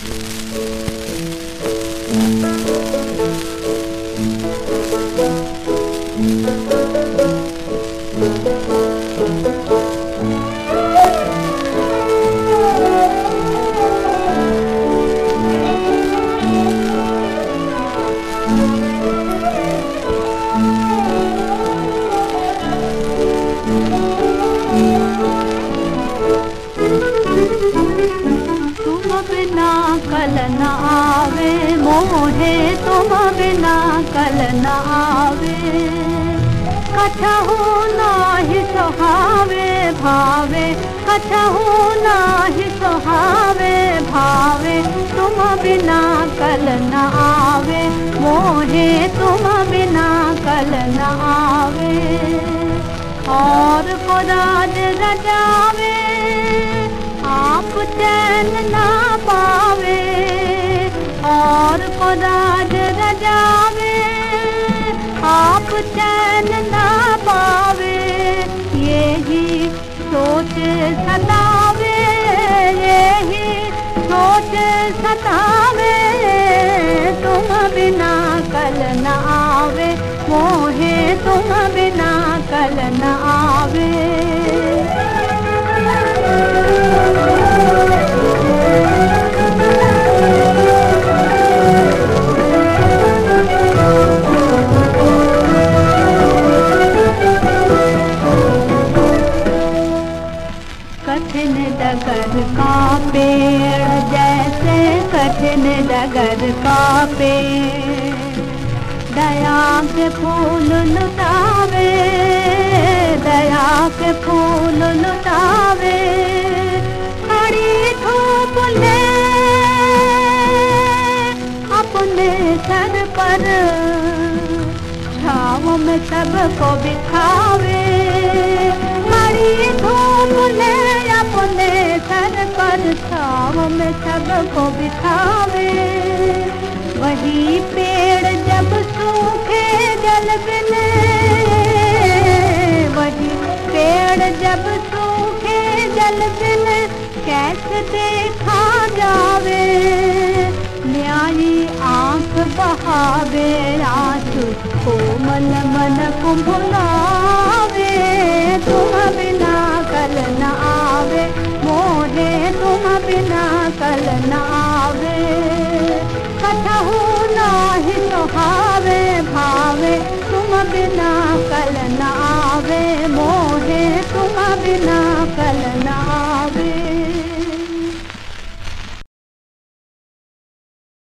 बिना कल न आवे, मोहे तुम बिना कल न आवे। कछहु नाही सुहावे भावे कछहु नाही सुहावे भावे, तुम बिना कल न आवे, मोहे तुम बिना कल न आवे। और खुदाज रजावे और खुदाज रजावे, आप चैन ना पावे, यही सोच सतावे, यही सोच सतावे, तुम बिना कल न आवे, मोहे तुम बिना कल न आवे। कठिन डगर का पेड़, जैसे कठिन डगर का पेड़। दया के फूल लुटावे, दया के फूल लुटावे, खड़ी धूप ले अपने सर पर छाव में सबको बिठावे। पर छाव में सबको बिठावे। वही पेड़ जब सूखे जल बिने वही पेड़ जब सूखे जल बिने कैसे देखा जावे? न्यायी आँख बहावे, आँसू कोमल मन मन को उड़ना पलना